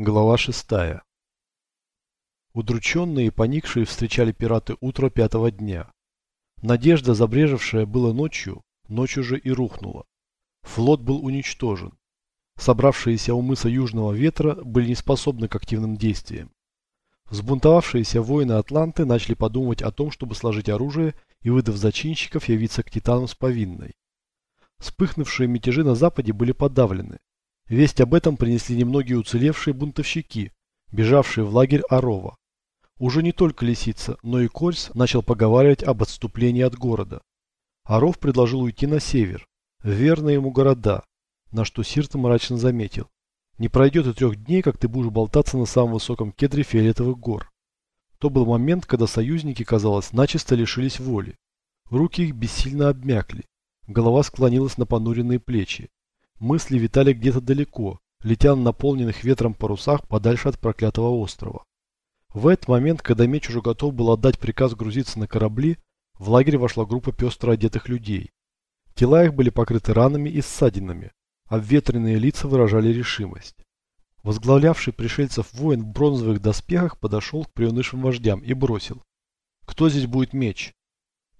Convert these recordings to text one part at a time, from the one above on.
Глава шестая. Удрученные и поникшие встречали пираты утро пятого дня. Надежда, забрежевшая было ночью, ночью же и рухнула. Флот был уничтожен. Собравшиеся у мыса Южного Ветра были неспособны к активным действиям. Взбунтовавшиеся воины Атланты начали подумывать о том, чтобы сложить оружие и, выдав зачинщиков, явиться к Титану с повинной. Вспыхнувшие мятежи на Западе были подавлены, Весть об этом принесли немногие уцелевшие бунтовщики, бежавшие в лагерь Арова. Уже не только Лисица, но и Кольс начал поговаривать об отступлении от города. Аров предложил уйти на север, в верные ему города, на что Сирт мрачно заметил. Не пройдет и трех дней, как ты будешь болтаться на самом высоком кедре фиолетовых гор. То был момент, когда союзники, казалось, начисто лишились воли. Руки их бессильно обмякли, голова склонилась на понуренные плечи. Мысли витали где-то далеко, летя на наполненных ветром парусах подальше от проклятого острова. В этот момент, когда меч уже готов был отдать приказ грузиться на корабли, в лагерь вошла группа пестро одетых людей. Тела их были покрыты ранами и ссадинами, обветренные лица выражали решимость. Возглавлявший пришельцев воин в бронзовых доспехах подошел к приунывшим вождям и бросил. «Кто здесь будет меч?»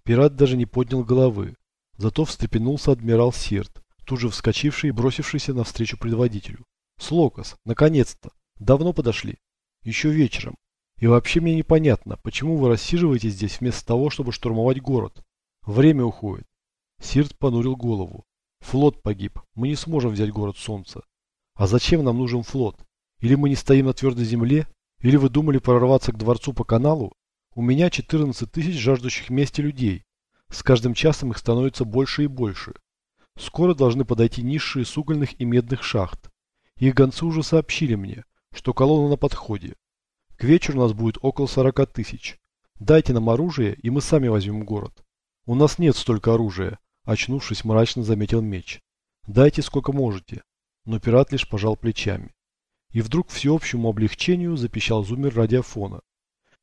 Пират даже не поднял головы. Зато встрепенулся адмирал Сирт, тут же вскочивший и бросившийся навстречу предводителю. «Слокос, наконец-то! Давно подошли. Еще вечером. И вообще мне непонятно, почему вы рассиживаетесь здесь вместо того, чтобы штурмовать город. Время уходит». Сирт понурил голову. «Флот погиб. Мы не сможем взять город Солнца. А зачем нам нужен флот? Или мы не стоим на твердой земле? Или вы думали прорваться к дворцу по каналу? У меня 14 тысяч жаждущих мести людей. С каждым часом их становится больше и больше. Скоро должны подойти низшие с угольных и медных шахт. Их гонцы уже сообщили мне, что колонна на подходе. К вечеру у нас будет около 40 тысяч. Дайте нам оружие, и мы сами возьмем город. У нас нет столько оружия, очнувшись, мрачно заметил меч. Дайте сколько можете. Но пират лишь пожал плечами. И вдруг всеобщему облегчению запищал зумер радиофона.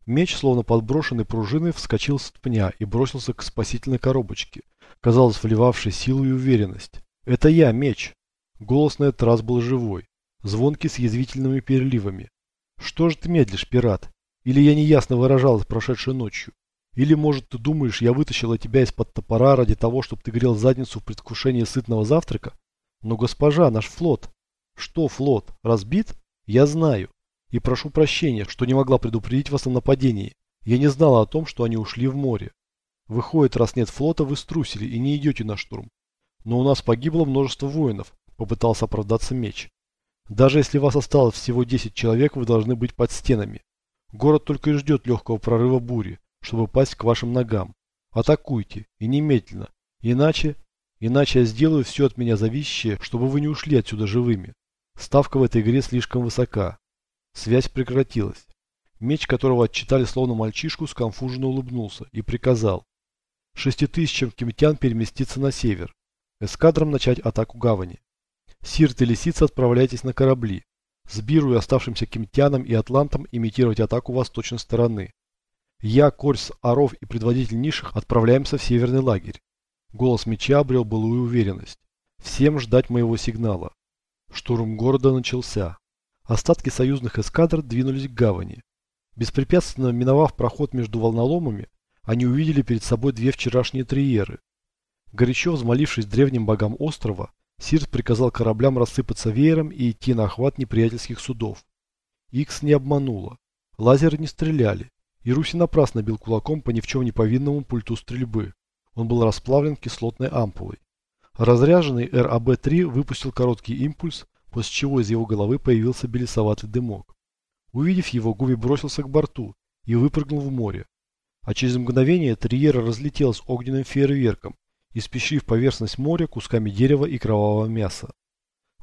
Меч, словно подброшенный пружиной, вскочил с пня и бросился к спасительной коробочке, казалось, вливавший силу и уверенность. «Это я, меч!» Голос на этот раз был живой, звонкий с язвительными переливами. «Что же ты медлишь, пират? Или я неясно выражалась прошедшей ночью? Или, может, ты думаешь, я вытащила тебя из-под топора ради того, чтобы ты грел задницу в предвкушении сытного завтрака? Но, госпожа, наш флот...» «Что флот? Разбит? Я знаю. И прошу прощения, что не могла предупредить вас о нападении. Я не знала о том, что они ушли в море. Выходит, раз нет флота, вы струсили и не идете на штурм. Но у нас погибло множество воинов, попытался оправдаться меч. Даже если вас осталось всего 10 человек, вы должны быть под стенами. Город только и ждет легкого прорыва бури, чтобы пасть к вашим ногам. Атакуйте, и немедленно. Иначе, иначе я сделаю все от меня зависящее, чтобы вы не ушли отсюда живыми. Ставка в этой игре слишком высока. Связь прекратилась. Меч, которого отчитали словно мальчишку, сконфуженно улыбнулся и приказал шести тысячам кемтян переместиться на север, эскадрам начать атаку гавани. Сирт и Лисица отправляйтесь на корабли. С Биру и оставшимся кемтянам и атлантам имитировать атаку восточной стороны. Я, Корс, Аров и предводитель низших отправляемся в северный лагерь. Голос меча обрел былую уверенность. Всем ждать моего сигнала. Штурм города начался. Остатки союзных эскадр двинулись к гавани. Беспрепятственно миновав проход между волноломами, они увидели перед собой две вчерашние триеры. Горячо взмолившись древним богам острова, Сирс приказал кораблям рассыпаться веером и идти на охват неприятельских судов. Икс не обманула. Лазеры не стреляли, и Руси напрасно бил кулаком по ни в чем не повинному пульту стрельбы. Он был расплавлен кислотной ампулой. Разряженный РАБ-3 выпустил короткий импульс, после чего из его головы появился белесоватый дымок. Увидев его, Гуви бросился к борту и выпрыгнул в море а через мгновение Триера разлетелась огненным фейерверком, испещрив поверхность моря кусками дерева и кровавого мяса.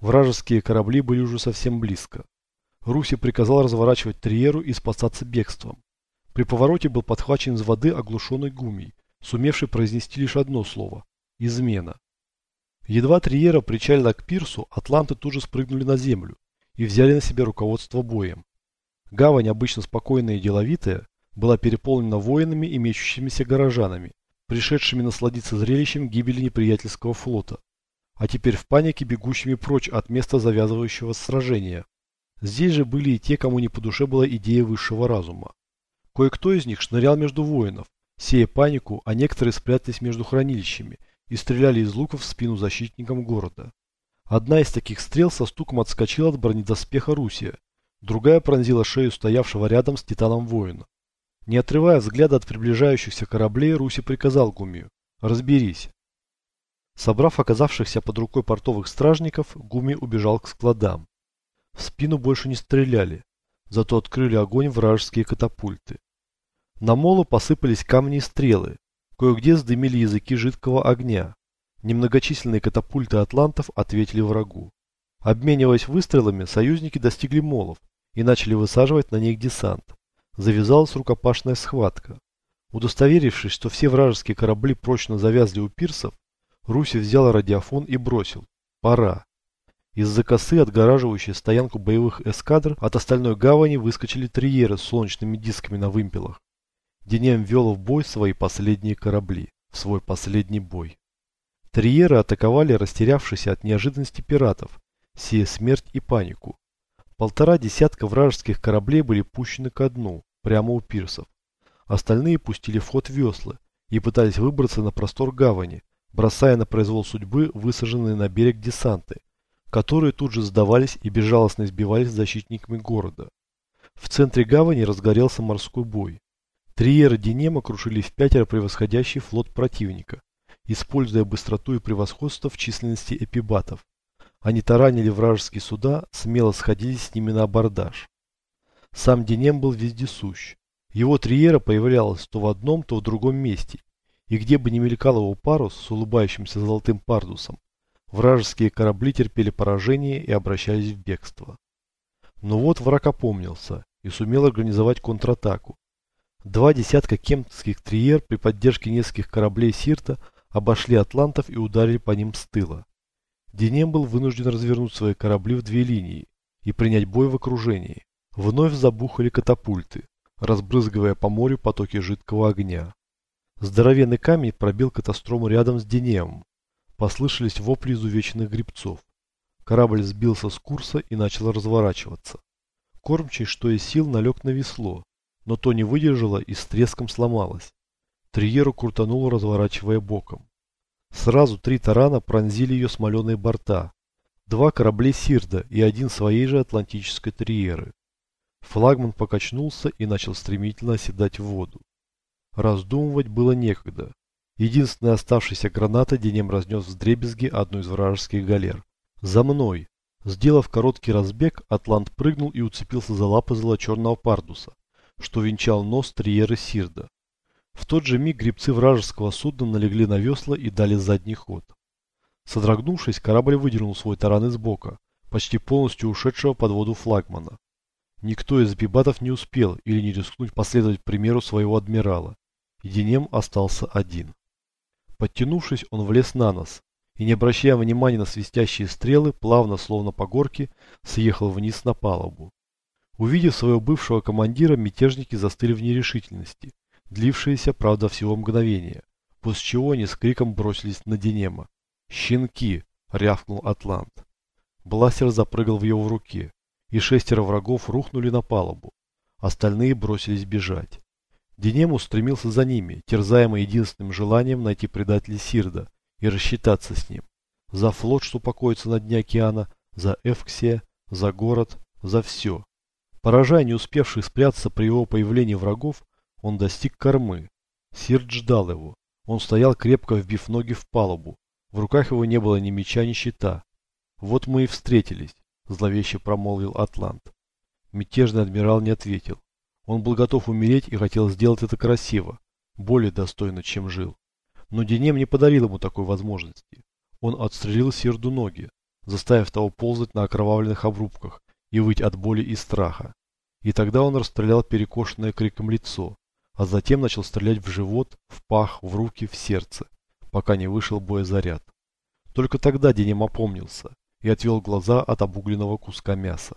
Вражеские корабли были уже совсем близко. Руси приказал разворачивать Триеру и спасаться бегством. При повороте был подхвачен из воды оглушенный гумий, сумевший произнести лишь одно слово – измена. Едва Триера причалила к пирсу, атланты тут же спрыгнули на землю и взяли на себя руководство боем. Гавань, обычно спокойная и деловитая, была переполнена воинами и мечущимися горожанами, пришедшими насладиться зрелищем гибели неприятельского флота, а теперь в панике бегущими прочь от места завязывающего сражения. Здесь же были и те, кому не по душе была идея высшего разума. Кое-кто из них шнырял между воинов, сея панику, а некоторые спрятались между хранилищами и стреляли из луков в спину защитникам города. Одна из таких стрел со стуком отскочила от бронедоспеха Русия, другая пронзила шею стоявшего рядом с Титаном воина. Не отрывая взгляда от приближающихся кораблей, Руси приказал Гумию «Разберись». Собрав оказавшихся под рукой портовых стражников, Гуми убежал к складам. В спину больше не стреляли, зато открыли огонь вражеские катапульты. На молу посыпались камни и стрелы, кое-где сдымили языки жидкого огня. Немногочисленные катапульты атлантов ответили врагу. Обмениваясь выстрелами, союзники достигли молов и начали высаживать на них десант. Завязалась рукопашная схватка. Удостоверившись, что все вражеские корабли прочно завязли у пирсов, Руси взял радиофон и бросил. Пора. Из-за косы, отгораживающей стоянку боевых эскадр, от остальной гавани выскочили триеры с солнечными дисками на вымпелах. Денем вел в бой свои последние корабли, в свой последний бой. Триеры атаковали растерявшихся от неожиданности пиратов, сея смерть и панику. Полтора десятка вражеских кораблей были пущены ко дну, прямо у пирсов. Остальные пустили в ход весла и пытались выбраться на простор гавани, бросая на произвол судьбы высаженные на берег десанты, которые тут же сдавались и безжалостно избивались защитниками города. В центре гавани разгорелся морской бой. Триеры Динема крушили в пятеро превосходящий флот противника, используя быстроту и превосходство в численности эпибатов. Они таранили вражеские суда, смело сходились с ними на абордаж. Сам Динем был вездесущ. Его триера появлялась то в одном, то в другом месте, и где бы ни мелькал его парус с улыбающимся золотым пардусом, Вражеские корабли терпели поражение и обращались в бегство. Но вот враг опомнился и сумел организовать контратаку. Два десятка кемпских триер при поддержке нескольких кораблей Сирта обошли атлантов и ударили по ним с тыла. Денем был вынужден развернуть свои корабли в две линии и принять бой в окружении. Вновь забухали катапульты, разбрызгивая по морю потоки жидкого огня. Здоровенный камень пробил катастрому рядом с Денемом, Послышались вопли изувеченных грибцов. Корабль сбился с курса и начал разворачиваться. Кормчий, что из сил, налег на весло, но то не выдержало и с треском сломалось. Триеру крутануло, разворачивая боком. Сразу три тарана пронзили ее смоленые борта. Два корабля Сирда и один своей же атлантической триеры. Флагман покачнулся и начал стремительно оседать в воду. Раздумывать было некогда. Единственная оставшаяся граната Денем разнес в дребезги одну из вражеских галер. «За мной!» Сделав короткий разбег, Атлант прыгнул и уцепился за лапы золочерного пардуса, что венчал нос Триеры Сирда. В тот же миг грибцы вражеского судна налегли на весла и дали задний ход. Содрогнувшись, корабль выдернул свой таран из бока, почти полностью ушедшего под воду флагмана. Никто из бибатов не успел или не рискнуть последовать примеру своего адмирала, и Денем остался один. Подтянувшись, он влез на нос и, не обращая внимания на свистящие стрелы, плавно, словно по горке, съехал вниз на палубу. Увидев своего бывшего командира, мятежники застыли в нерешительности, длившиеся, правда, всего мгновения, после чего они с криком бросились на Денема. «Щенки!» — рявкнул Атлант. Бластер запрыгал в его руке, и шестеро врагов рухнули на палубу. Остальные бросились бежать. Денем устремился за ними, терзаемый единственным желанием найти предателя Сирда и рассчитаться с ним. За флот, что покоится на дне океана, за Эвксия, за город, за все. Поражая не успевших спрятаться при его появлении врагов, он достиг кормы. Сирд ждал его. Он стоял крепко вбив ноги в палубу. В руках его не было ни меча, ни щита. «Вот мы и встретились», – зловеще промолвил Атлант. Мятежный адмирал не ответил. Он был готов умереть и хотел сделать это красиво, более достойно, чем жил. Но Денем не подарил ему такой возможности. Он отстрелил Сирду ноги, заставив того ползать на окровавленных обрубках и выть от боли и страха. И тогда он расстрелял перекошенное криком лицо, а затем начал стрелять в живот, в пах, в руки, в сердце, пока не вышел боезаряд. Только тогда Денем опомнился и отвел глаза от обугленного куска мяса.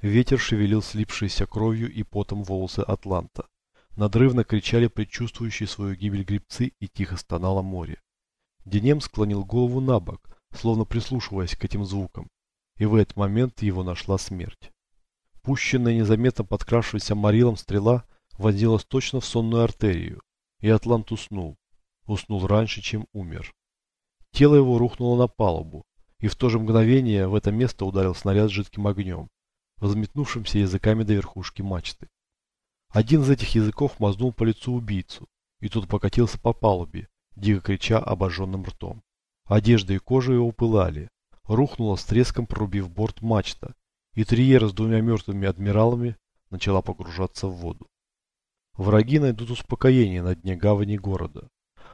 Ветер шевелил слипшиеся кровью и потом волосы Атланта. Надрывно кричали предчувствующие свою гибель грибцы и тихо стонало море. Денем склонил голову на бок, словно прислушиваясь к этим звукам, и в этот момент его нашла смерть. Пущенная незаметно подкравшаяся Марилом стрела вонзилась точно в сонную артерию, и Атлант уснул. Уснул раньше, чем умер. Тело его рухнуло на палубу, и в то же мгновение в это место ударил снаряд с жидким огнем, взметнувшимся языками до верхушки мачты. Один из этих языков мазнул по лицу убийцу, и тот покатился по палубе, дико крича обожженным ртом. Одежда и кожа его пылали. Рухнула с треском, прорубив борт мачта, и Триера с двумя мертвыми адмиралами начала погружаться в воду. Враги найдут успокоение на дне гавани города,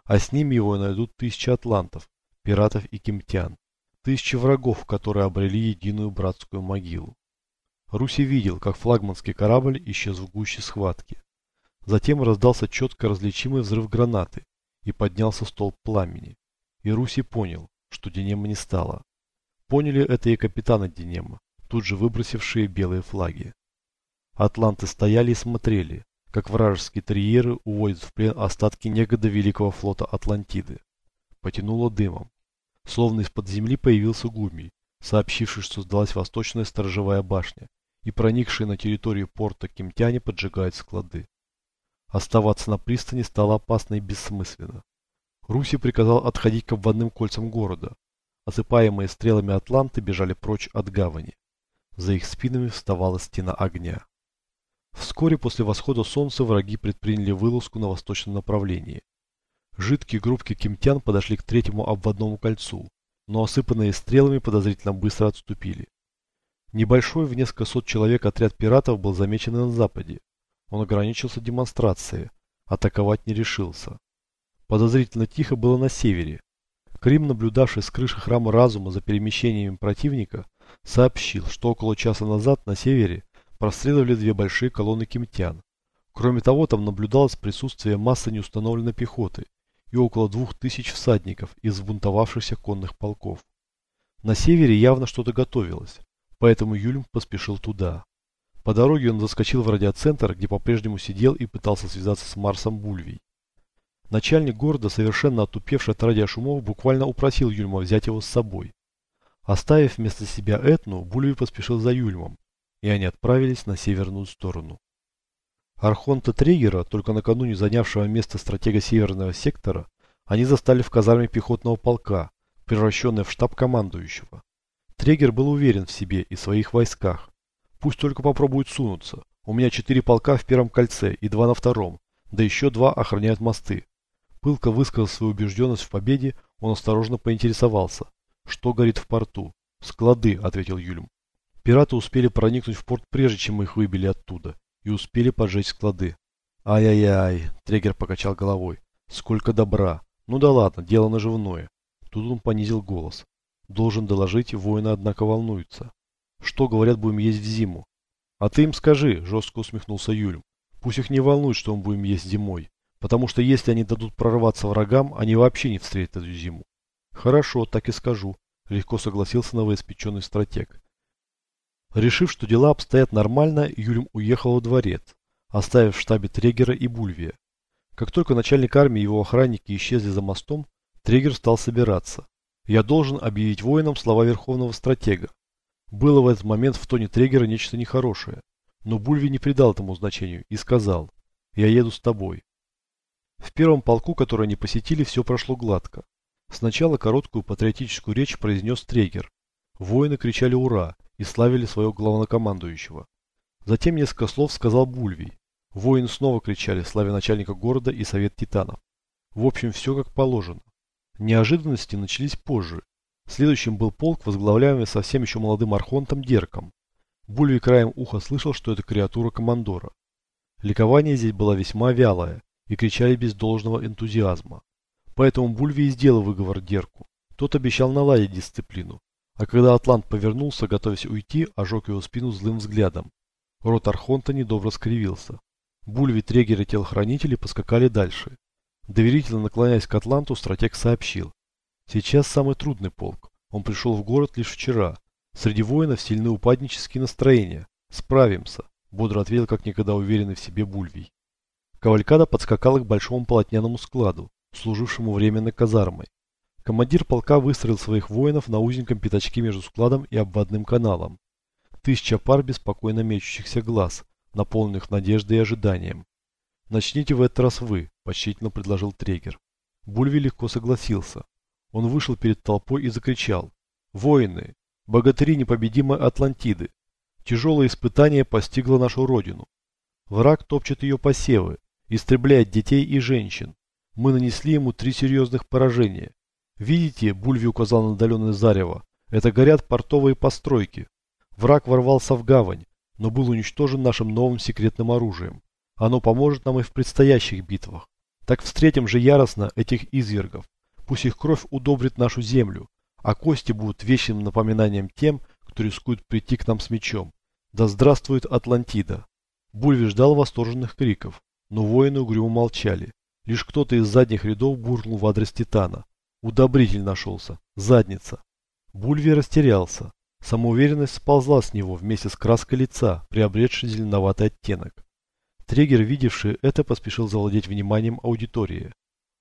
а с ними его найдут тысячи атлантов, пиратов и кемтян, тысячи врагов, которые обрели единую братскую могилу. Руси видел, как флагманский корабль исчез в гуще схватки. Затем раздался четко различимый взрыв гранаты и поднялся столб пламени. И Руси понял, что Динема не стало. Поняли это и капитаны Динема, тут же выбросившие белые флаги. Атланты стояли и смотрели, как вражеские триеры уводят в плен остатки некогда великого флота Атлантиды. Потянуло дымом. Словно из-под земли появился Гумий, сообщивший, что сдалась восточная сторожевая башня, и проникшие на территорию порта кемтяне поджигают склады. Оставаться на пристани стало опасно и бессмысленно. Руси приказал отходить к обводным кольцам города. Осыпаемые стрелами атланты бежали прочь от гавани. За их спинами вставала стена огня. Вскоре после восхода солнца враги предприняли вылазку на восточном направлении. Жидкие группки кемтян подошли к третьему обводному кольцу, но осыпанные стрелами подозрительно быстро отступили. Небольшой в несколько сот человек отряд пиратов был замечен на западе. Он ограничился демонстрацией, атаковать не решился. Подозрительно тихо было на севере. Крим, наблюдавший с крыши храма разума за перемещениями противника, сообщил, что около часа назад на севере простреливали две большие колонны кемтян. Кроме того, там наблюдалось присутствие массы неустановленной пехоты и около двух тысяч всадников из взбунтовавшихся конных полков. На севере явно что-то готовилось поэтому Юльм поспешил туда. По дороге он заскочил в радиоцентр, где по-прежнему сидел и пытался связаться с Марсом Бульвей. Начальник города, совершенно отупевший от радиошумов, буквально упросил Юльма взять его с собой. Оставив вместо себя Этну, Бульви поспешил за Юльмом, и они отправились на северную сторону. Архонта Триггера, только накануне занявшего место стратега северного сектора, они застали в казарме пехотного полка, превращенной в штаб командующего. Трегер был уверен в себе и своих войсках. Пусть только попробуют сунуться. У меня четыре полка в первом кольце и два на втором, да еще два охраняют мосты. Пылко высказал свою убежденность в победе, он осторожно поинтересовался. Что горит в порту? Склады, ответил Юльм. Пираты успели проникнуть в порт прежде, чем мы их выбили оттуда, и успели поджечь склады. Ай-яй-яй, Трегер покачал головой. Сколько добра. Ну да ладно, дело наживное. Тут он понизил голос. Должен доложить, воины, однако, волнуются. Что, говорят, будем есть в зиму? А ты им скажи, жестко усмехнулся Юльм. Пусть их не волнует, что мы будем есть зимой. Потому что если они дадут прорваться врагам, они вообще не встретят эту зиму. Хорошо, так и скажу. Легко согласился новоиспеченный стратег. Решив, что дела обстоят нормально, Юльм уехал во дворец, оставив в штабе Трегера и Бульвия. Как только начальник армии и его охранники исчезли за мостом, Трегер стал собираться. Я должен объявить воинам слова Верховного Стратега. Было в этот момент в тоне Трегера нечто нехорошее, но Бульви не придал этому значению и сказал «Я еду с тобой». В первом полку, который они посетили, все прошло гладко. Сначала короткую патриотическую речь произнес Трегер. Воины кричали «Ура!» и славили своего главнокомандующего. Затем несколько слов сказал Бульвий. Воины снова кричали, славя начальника города и совет титанов. В общем, все как положено. Неожиданности начались позже. Следующим был полк, возглавляемый совсем еще молодым архонтом Дерком. Бульви краем уха слышал, что это креатура командора. Ликование здесь было весьма вялое, и кричали без должного энтузиазма. Поэтому Бульви и сделал выговор Дерку. Тот обещал наладить дисциплину. А когда Атлант повернулся, готовясь уйти, ожег его спину злым взглядом. Рот Архонта недобро скривился. Бульви, трегеры телохранители поскакали дальше. Доверительно наклоняясь к Атланту, стратег сообщил. Сейчас самый трудный полк. Он пришел в город лишь вчера. Среди воинов сильны упаднические настроения. Справимся, бодро ответил как никогда уверенный в себе Бульвий. Кавалькада подскакала к большому полотняному складу, служившему временной казармой. Командир полка выстроил своих воинов на узеньком пятачке между складом и обводным каналом. тысяча пар беспокойно мечущихся глаз, наполненных надеждой и ожиданием. «Начните в этот раз вы», – почтительно предложил Трегер. Бульви легко согласился. Он вышел перед толпой и закричал. «Воины! Богатыри непобедимой Атлантиды! Тяжелое испытание постигло нашу родину. Враг топчет ее посевы, истребляет детей и женщин. Мы нанесли ему три серьезных поражения. Видите, Бульви указал на отдаленное зарево, это горят портовые постройки. Враг ворвался в гавань, но был уничтожен нашим новым секретным оружием. Оно поможет нам и в предстоящих битвах. Так встретим же яростно этих извергов. Пусть их кровь удобрит нашу землю, а кости будут вечным напоминанием тем, кто рискует прийти к нам с мечом. Да здравствует Атлантида! Бульви ждал восторженных криков, но воины угрюмо молчали. Лишь кто-то из задних рядов буркнул в адрес Титана. Удобритель нашелся. Задница. Бульви растерялся. Самоуверенность сползла с него вместе с краской лица, приобретшей зеленоватый оттенок. Трегер, видевший это, поспешил завладеть вниманием аудитории.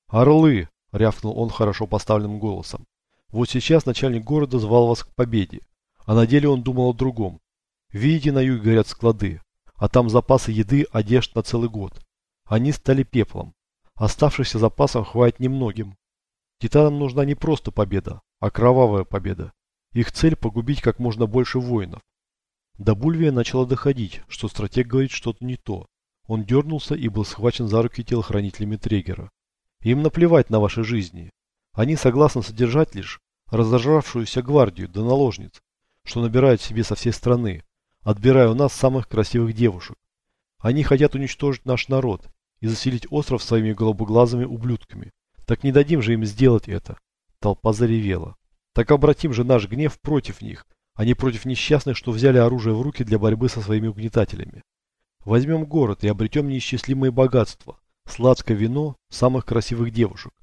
«Орлы!» – рявкнул он хорошо поставленным голосом. «Вот сейчас начальник города звал вас к победе, а на деле он думал о другом. Видите, на юге горят склады, а там запасы еды, одежд на целый год. Они стали пеплом. Оставшихся запасов хватит немногим. Титанам нужна не просто победа, а кровавая победа. Их цель погубить как можно больше воинов. До Бульвия начало доходить, что стратег говорит что-то не то. Он дернулся и был схвачен за руки телохранителями Трегера. Им наплевать на ваши жизни. Они согласны содержать лишь разожравшуюся гвардию да наложниц, что набирают себе со всей страны, отбирая у нас самых красивых девушек. Они хотят уничтожить наш народ и заселить остров своими голубоглазыми ублюдками. Так не дадим же им сделать это. Толпа заревела. Так обратим же наш гнев против них, а не против несчастных, что взяли оружие в руки для борьбы со своими угнетателями. Возьмем город и обретем неисчислимые богатства, сладкое вино, самых красивых девушек.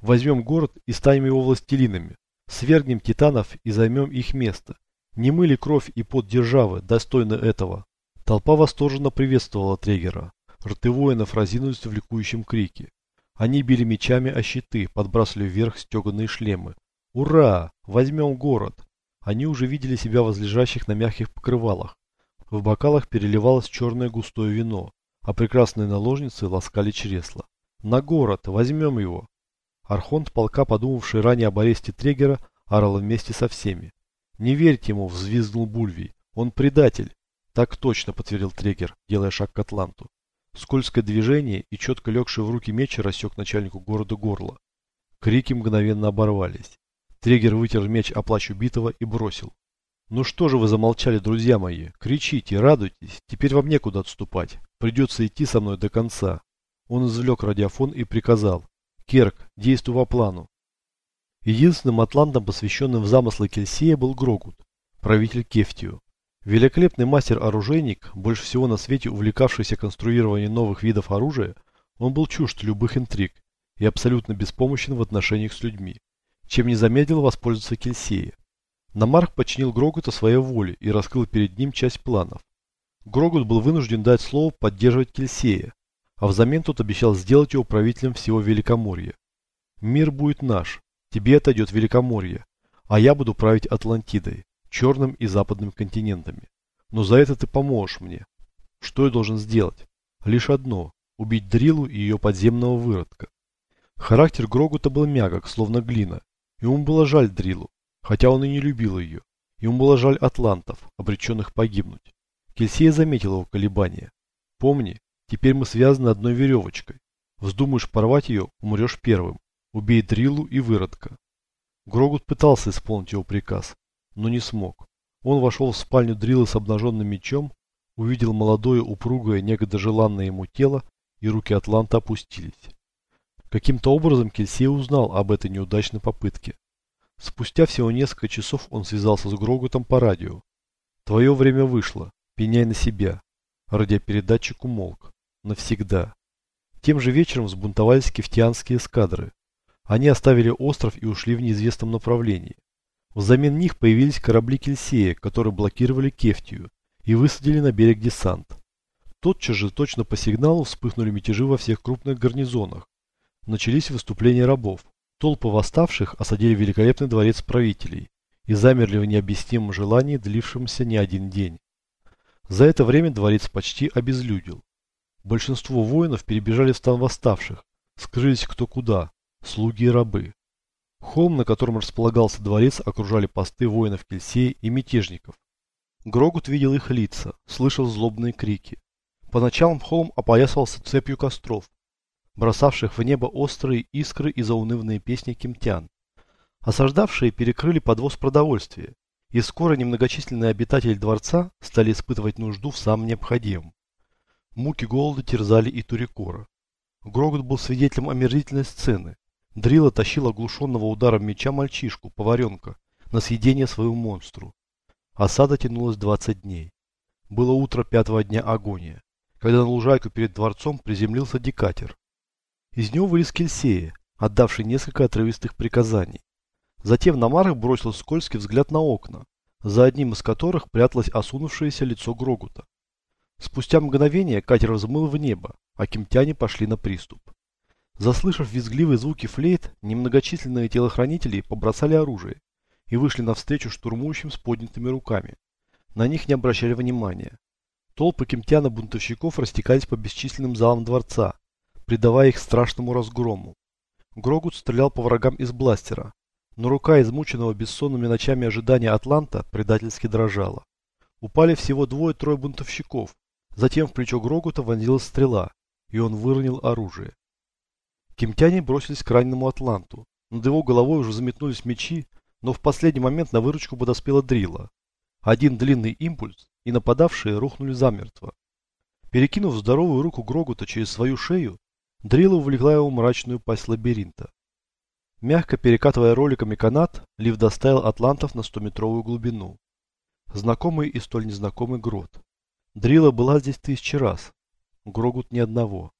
Возьмем город и станем его властелинами, свергнем титанов и займем их место. Не мы ли кровь и пот державы достойны этого? Толпа восторженно приветствовала Трегера. Рты воинов разинулись в ликующем крике. Они били мечами о щиты, подбрасывали вверх стеганые шлемы. «Ура! Возьмем город!» Они уже видели себя возлежащих на мягких покрывалах. В бокалах переливалось черное густое вино, а прекрасные наложницы ласкали чресла. «На город! Возьмем его!» Архонт полка, подумавший ранее об аресте Трегера, орал вместе со всеми. «Не верьте ему!» – взвизгнул Бульвий. «Он предатель!» «Так точно!» – подтвердил Трегер, делая шаг к Атланту. Скользкое движение и четко легший в руки меч рассек начальнику города горло. Крики мгновенно оборвались. Трегер вытер меч о плащ убитого и бросил. «Ну что же вы замолчали, друзья мои? Кричите, радуйтесь, теперь вам некуда отступать. Придется идти со мной до конца». Он извлек радиофон и приказал. «Керк, действуй по плану». Единственным атлантом, посвященным в замыслы Кельсея, был Грогут, правитель Кефтию. Великолепный мастер-оружейник, больше всего на свете увлекавшийся конструированием новых видов оружия, он был чужд любых интриг и абсолютно беспомощен в отношениях с людьми, чем не замедлил воспользоваться Кельсея. Намарх подчинил Грогута своей воле и раскрыл перед ним часть планов. Грогут был вынужден дать слово поддерживать Кельсея, а взамен тот обещал сделать его правителем всего Великоморья. «Мир будет наш, тебе отойдет Великоморье, а я буду править Атлантидой черным и западным континентами. Но за это ты поможешь мне. Что я должен сделать? Лишь одно – убить Дрилу и ее подземного выродка. Характер Грогута был мягок, словно глина. Ему было жаль Дрилу, хотя он и не любил ее. Ему было жаль атлантов, обреченных погибнуть. Кельсея заметил его колебания. Помни, теперь мы связаны одной веревочкой. Вздумаешь порвать ее, умрешь первым. Убей Дрилу и выродка. Грогут пытался исполнить его приказ, но не смог. Он вошел в спальню Дрила с обнаженным мечом, увидел молодое, упругое, некогда желанное ему тело, и руки Атланта опустились. Каким-то образом Кельсей узнал об этой неудачной попытке. Спустя всего несколько часов он связался с Грогутом по радио. «Твое время вышло. Пеняй на себя». Радиопередатчик умолк. Навсегда. Тем же вечером взбунтовались кефтианские эскадры. Они оставили остров и ушли в неизвестном направлении. Взамен них появились корабли Кельсея, которые блокировали Кефтию и высадили на берег десант. Тотчас же точно по сигналу вспыхнули мятежи во всех крупных гарнизонах. Начались выступления рабов. Толпы восставших осадили великолепный дворец правителей и замерли в необъяснимом желании, длившемся не один день. За это время дворец почти обезлюдил. Большинство воинов перебежали в стан восставших, скрылись кто куда, слуги и рабы. Холм, на котором располагался дворец, окружали посты воинов Кельсея и мятежников. Грогут видел их лица, слышал злобные крики. По ночам холм опоясывался цепью костров, бросавших в небо острые искры и заунывные песни кемтян. Осаждавшие перекрыли подвоз продовольствия, и скоро немногочисленные обитатели дворца стали испытывать нужду в самом необходимом. Муки голода терзали и Турикора. Грогот был свидетелем омерзительной сцены. Дрила тащил оглушенного ударом меча мальчишку, поваренка, на съедение своему монстру. Осада тянулась 20 дней. Было утро пятого дня агония, когда на лужайку перед дворцом приземлился декатер. Из него вылез Кельсея, отдавший несколько отрывистых приказаний. Затем на Марах бросил скользкий взгляд на окна, за одним из которых пряталось осунувшееся лицо Грогута. Спустя мгновение катер взмыл в небо, а кемтяне пошли на приступ. Заслышав визгливые звуки флейт, немногочисленные телохранители побросали оружие и вышли навстречу штурмующим с поднятыми руками. На них не обращали внимания. Толпы кемтяна-бунтовщиков растекались по бесчисленным залам дворца, придавая их страшному разгрому. Грогут стрелял по врагам из бластера, но рука измученного бессонными ночами ожидания Атланта предательски дрожала. Упали всего двое-трое бунтовщиков, затем в плечо Грогута вонзилась стрела, и он выронил оружие. Кемтяне бросились к раненому Атланту. Над его головой уже заметнулись мечи, но в последний момент на выручку подоспела Дрила. Один длинный импульс, и нападавшие рухнули замертво. Перекинув здоровую руку Грогута через свою шею, Дрила увлекла его в мрачную пасть лабиринта. Мягко перекатывая роликами канат, лифт доставил атлантов на стометровую глубину. Знакомый и столь незнакомый грот. Дрила была здесь тысячи раз. Грогут ни одного.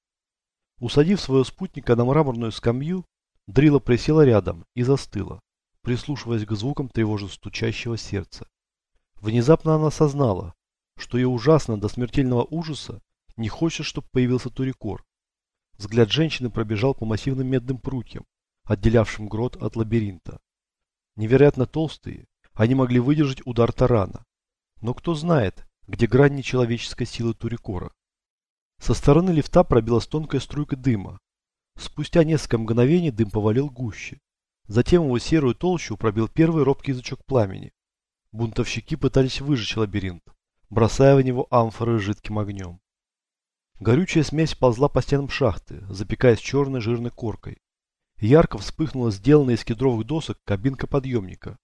Усадив своего спутника на мраморную скамью, Дрила присела рядом и застыла прислушиваясь к звукам тревожно стучащего сердца. Внезапно она осознала, что ей ужасно до смертельного ужаса не хочет, чтобы появился Турикор. Взгляд женщины пробежал по массивным медным прутьям, отделявшим грот от лабиринта. Невероятно толстые, они могли выдержать удар тарана. Но кто знает, где грань нечеловеческой силы Турикора. Со стороны лифта пробилась тонкая струйка дыма. Спустя несколько мгновений дым повалил гуще. Затем его серую толщу пробил первый робкий язычок пламени. Бунтовщики пытались выжечь лабиринт, бросая в него амфоры с жидким огнем. Горючая смесь ползла по стенам шахты, запекаясь черной жирной коркой. Ярко вспыхнула сделанная из кедровых досок кабинка подъемника.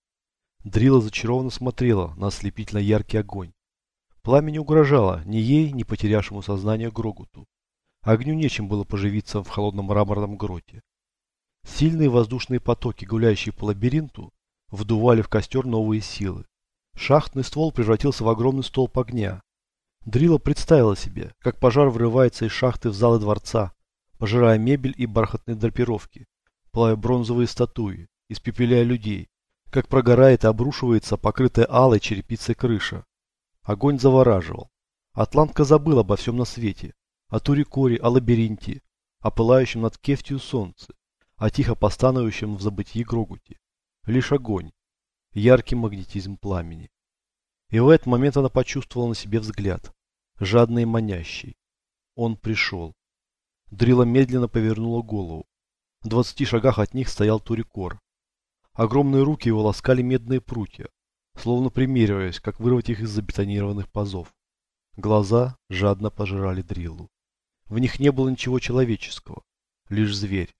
Дрила зачарованно смотрела на ослепительно яркий огонь. Пламя не угрожало ни ей, ни потерявшему сознание Грогуту. Огню нечем было поживиться в холодном мраморном гроте. Сильные воздушные потоки, гуляющие по лабиринту, вдували в костер новые силы. Шахтный ствол превратился в огромный столб огня. Дрила представила себе, как пожар врывается из шахты в залы дворца, пожирая мебель и бархатные драпировки, плавя бронзовые статуи, испепеляя людей, как прогорает и обрушивается покрытая алой черепицей крыша. Огонь завораживал. Атлантка забыл обо всем на свете, о Турикоре, о лабиринте, о пылающем над Кефтью солнце о тихо постановающем в забытии Грогуте. Лишь огонь, яркий магнетизм пламени. И в этот момент она почувствовала на себе взгляд, жадный и манящий. Он пришел. Дрила медленно повернула голову. В двадцати шагах от них стоял Турикор. Огромные руки его ласкали медные прутья, словно примериваясь, как вырвать их из забетонированных пазов. Глаза жадно пожирали Дриллу. В них не было ничего человеческого, лишь зверь.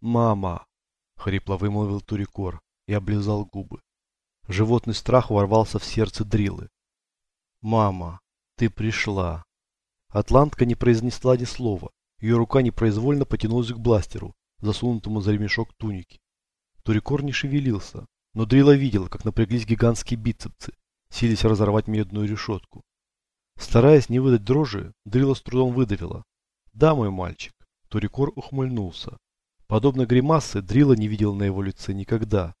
«Мама!» — хрипло вымолвил Турикор и облизал губы. Животный страх ворвался в сердце Дрилы. «Мама, ты пришла!» Атлантка не произнесла ни слова. Ее рука непроизвольно потянулась к бластеру, засунутому за ремешок туники. Турикор не шевелился, но Дрила видела, как напряглись гигантские бицепсы, сились разорвать медную решетку. Стараясь не выдать дрожи, Дрила с трудом выдавила. «Да, мой мальчик». Турикор ухмыльнулся. Подобной гримасы Дрила не видел на его лице никогда.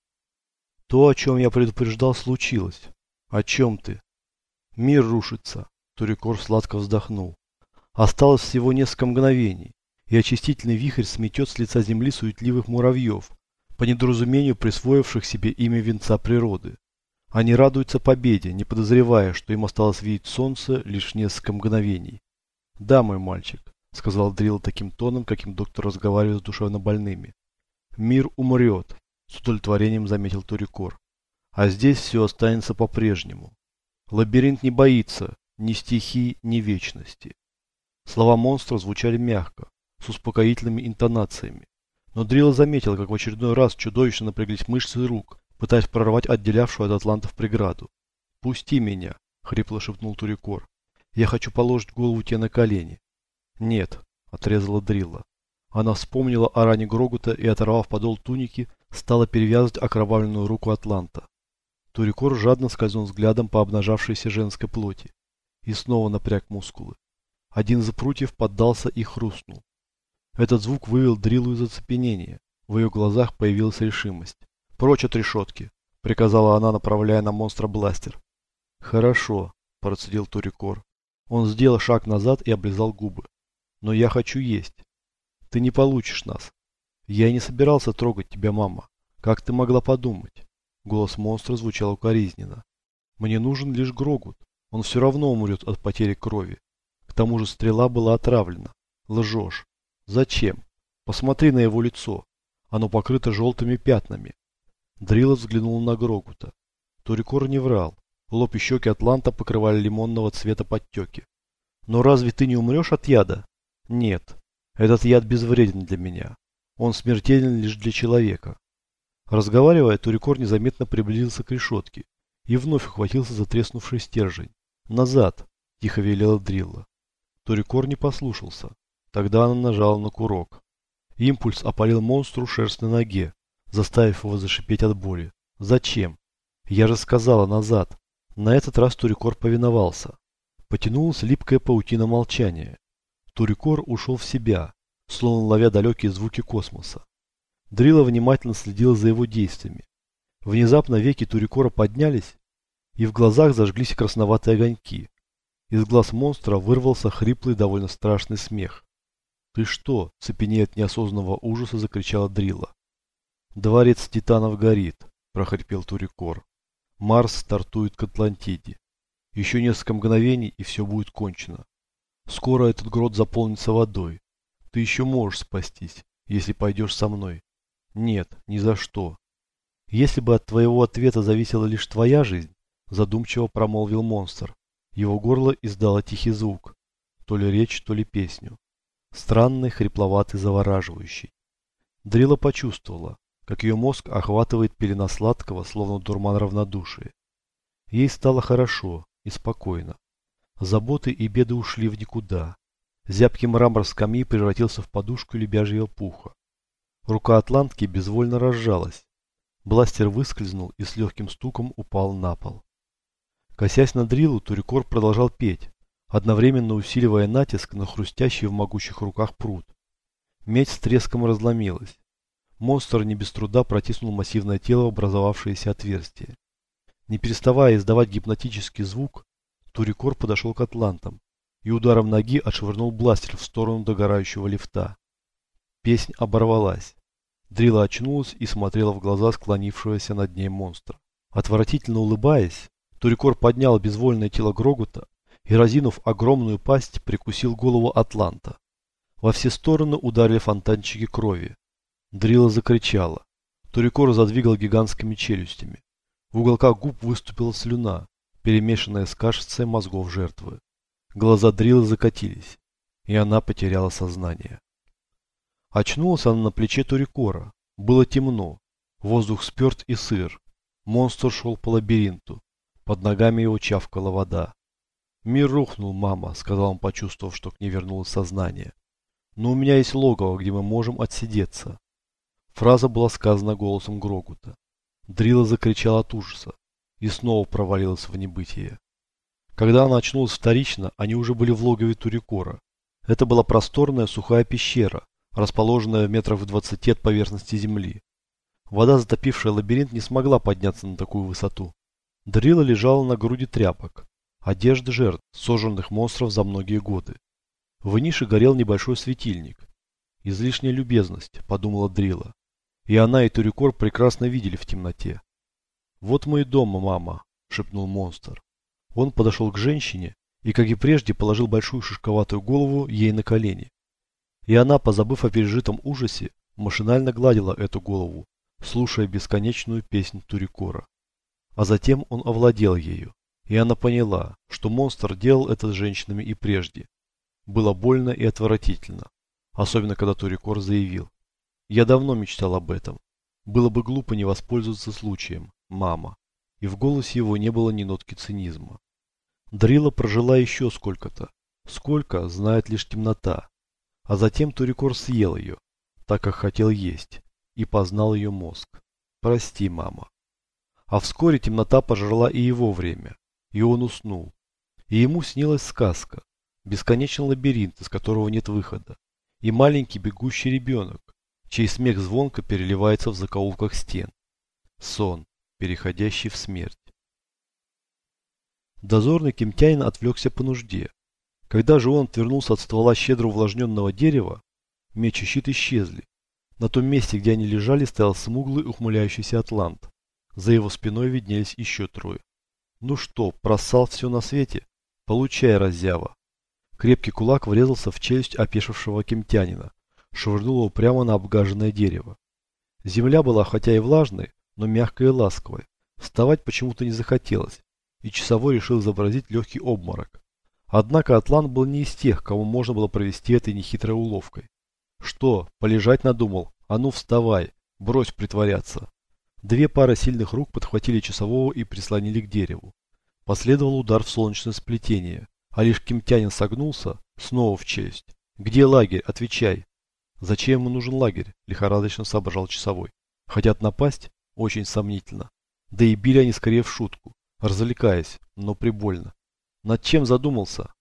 То, о чем я предупреждал, случилось. О чем ты? Мир рушится. Турикор сладко вздохнул. Осталось всего несколько мгновений, и очистительный вихрь сметет с лица земли суетливых муравьев, по недоразумению присвоивших себе имя венца природы. Они радуются победе, не подозревая, что им осталось видеть солнце лишь несколько мгновений. «Да, мой мальчик», — сказал Дрилл таким тоном, каким доктор разговаривает с душевно больными. «Мир умрет», — с удовлетворением заметил Турикор. «А здесь все останется по-прежнему. Лабиринт не боится ни стихий, ни вечности». Слова монстра звучали мягко, с успокоительными интонациями. Но Дрилл заметил, как в очередной раз чудовищно напряглись мышцы рук, пытаясь прорвать отделявшую от атлантов преграду. «Пусти меня!» — хрипло шепнул Турикор. «Я хочу положить голову тебе на колени». «Нет», — отрезала Дрилла. Она вспомнила о ране Грогута и, оторвав подол туники, стала перевязывать окровавленную руку Атланта. Турикор жадно скользнул взглядом по обнажавшейся женской плоти и снова напряг мускулы. Один из прутьев поддался и хрустнул. Этот звук вывел Дрилу из оцепенения. В ее глазах появилась решимость. «Прочь от решетки!» — приказала она, направляя на монстра бластер. «Хорошо», — процедил Турикор. Он сделал шаг назад и облизал губы. «Но я хочу есть. Ты не получишь нас. Я не собирался трогать тебя, мама. Как ты могла подумать?» Голос монстра звучал укоризненно. «Мне нужен лишь Грогут. Он все равно умрет от потери крови. К тому же стрела была отравлена. Лжешь. Зачем? Посмотри на его лицо. Оно покрыто желтыми пятнами. Дрила взглянул на Грогута. Турикор не врал. Лоб и щеки Атланта покрывали лимонного цвета подтеки. Но разве ты не умрешь от яда? Нет. Этот яд безвреден для меня. Он смертелен лишь для человека. Разговаривая, Турикор незаметно приблизился к решетке и вновь ухватился за треснувший стержень. «Назад!» – тихо велела Дрилла. Турикор не послушался. Тогда она нажала на курок. Импульс опалил монстру шерсть на ноге, заставив его зашипеть от боли. Зачем? Я же сказала назад. На этот раз Турикор повиновался. Потянулась липкая паутина молчания. Турикор ушел в себя, словно ловя далекие звуки космоса. Дрила внимательно следила за его действиями. Внезапно веки Турикора поднялись, и в глазах зажглись красноватые огоньки. Из глаз монстра вырвался хриплый, довольно страшный смех. «Ты что?» – цепенея от неосознанного ужаса, закричала Дрила. «Дворец титанов горит», – прохрипел Турикор. «Марс стартует к Атлантиде. Еще несколько мгновений, и все будет кончено. Скоро этот грот заполнится водой. Ты еще можешь спастись, если пойдешь со мной. Нет, ни за что. Если бы от твоего ответа зависела лишь твоя жизнь, задумчиво промолвил монстр. Его горло издало тихий звук, то ли речь, то ли песню. Странный, хрипловатый, завораживающий. Дрила почувствовала, как ее мозг охватывает пелена сладкого, словно дурман равнодушия. Ей стало хорошо и спокойно. Заботы и беды ушли в никуда. Зябкий мрамор скамьи превратился в подушку лебяжьего пуха. Рука атлантки безвольно разжалась. Бластер выскользнул и с легким стуком упал на пол. Косясь на дрилу, Турикор продолжал петь, одновременно усиливая натиск на хрустящий в могучих руках пруд. Медь с треском разломилась. Монстр не без труда протиснул массивное тело в образовавшееся отверстие. Не переставая издавать гипнотический звук, Турикор подошел к атлантам и ударом ноги отшвырнул бластер в сторону догорающего лифта. Песнь оборвалась. Дрила очнулась и смотрела в глаза склонившегося над ней монстра. Отвратительно улыбаясь, Турикор поднял безвольное тело Грогута и, разинув огромную пасть, прикусил голову Атланта. Во все стороны ударили фонтанчики крови. Дрила закричала. Турикор задвигал гигантскими челюстями. В уголках губ выступила слюна, перемешанная с кашицей мозгов жертвы. Глаза Дрилы закатились, и она потеряла сознание. Очнулась она на плече Турикора. Было темно, воздух сперт и сыр. Монстр шел по лабиринту. Под ногами его чавкала вода. «Мир рухнул, мама», — сказал он, почувствовав, что к ней вернулось сознание. «Но у меня есть логово, где мы можем отсидеться». Фраза была сказана голосом Грогута. Дрила закричала от ужаса и снова провалилась в небытие. Когда она очнулась вторично, они уже были в логове Турикора. Это была просторная сухая пещера, расположенная в метрах в двадцати от поверхности земли. Вода, затопившая лабиринт, не смогла подняться на такую высоту. Дрила лежала на груди тряпок, одежды жертв, сожженных монстров за многие годы. В нише горел небольшой светильник. «Излишняя любезность», — подумала Дрила. И она, и Турикор прекрасно видели в темноте. «Вот мой дом, мама», – шепнул монстр. Он подошел к женщине и, как и прежде, положил большую шишковатую голову ей на колени. И она, позабыв о пережитом ужасе, машинально гладила эту голову, слушая бесконечную песнь Турикора. А затем он овладел ею, и она поняла, что монстр делал это с женщинами и прежде. Было больно и отвратительно, особенно когда Турикор заявил. «Я давно мечтал об этом. Было бы глупо не воспользоваться случаем, мама». И в голосе его не было ни нотки цинизма. Дрила прожила еще сколько-то. Сколько, знает лишь темнота. А затем Турикор съел ее, так как хотел есть, и познал ее мозг. Прости, мама. А вскоре темнота пожрала и его время, и он уснул. И ему снилась сказка, бесконечный лабиринт, из которого нет выхода, и маленький бегущий ребенок, чей смех звонко переливается в закоулках стен. Сон, переходящий в смерть. Дозорный кемтянин отвлекся по нужде. Когда же он отвернулся от ствола щедро увлажненного дерева, меч и щит исчезли. На том месте, где они лежали, стоял смуглый ухмыляющийся атлант. За его спиной виднелись еще трое. Ну что, просал все на свете? Получай, раззява. Крепкий кулак врезался в челюсть опешившего кемтянина, швырнул его прямо на обгаженное дерево. Земля была хотя и влажной, но мягкой и ласковой. Вставать почему-то не захотелось, и часовой решил изобразить легкий обморок. Однако Атлан был не из тех, кого можно было провести этой нехитрой уловкой. Что, полежать надумал? А ну вставай, брось притворяться. Две пары сильных рук подхватили часового и прислонили к дереву. Последовал удар в солнечное сплетение, а лишь кемтянин согнулся, снова в честь. «Где лагерь? Отвечай!» «Зачем ему нужен лагерь?» – лихорадочно соображал часовой. «Хотят напасть? Очень сомнительно. Да и били они скорее в шутку, развлекаясь, но прибольно. Над чем задумался?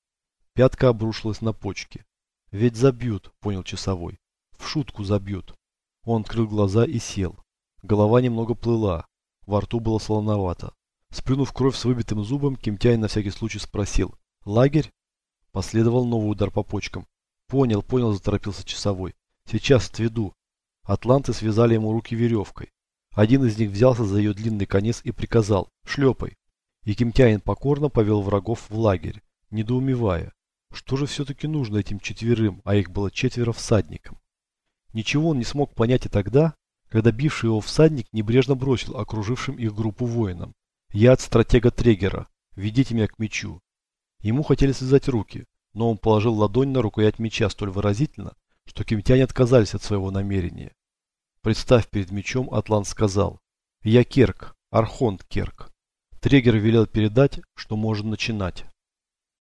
Пятка обрушилась на почки. Ведь забьют, понял часовой. В шутку забьют. Он открыл глаза и сел. Голова немного плыла. Во рту было солоновато. Сплюнув кровь с выбитым зубом, Кимтяй на всякий случай спросил. «Лагерь?» Последовал новый удар по почкам. «Понял, понял», заторопился часовой. «Сейчас отведу». Атланты связали ему руки веревкой. Один из них взялся за ее длинный конец и приказал «Шлепай». И Кимтяин покорно повел врагов в лагерь, недоумевая, что же все-таки нужно этим четверым, а их было четверо всадникам. Ничего он не смог понять и тогда, когда бивший его всадник небрежно бросил окружившим их группу воинам. «Я от стратега Трегера. Ведите меня к мечу». Ему хотели связать руки, но он положил ладонь на рукоять меча столь выразительно, что кемтяне отказались от своего намерения. Представ перед мечом, Атлант сказал, «Я Керк, Архонт Керк». Трегер велел передать, что можно начинать.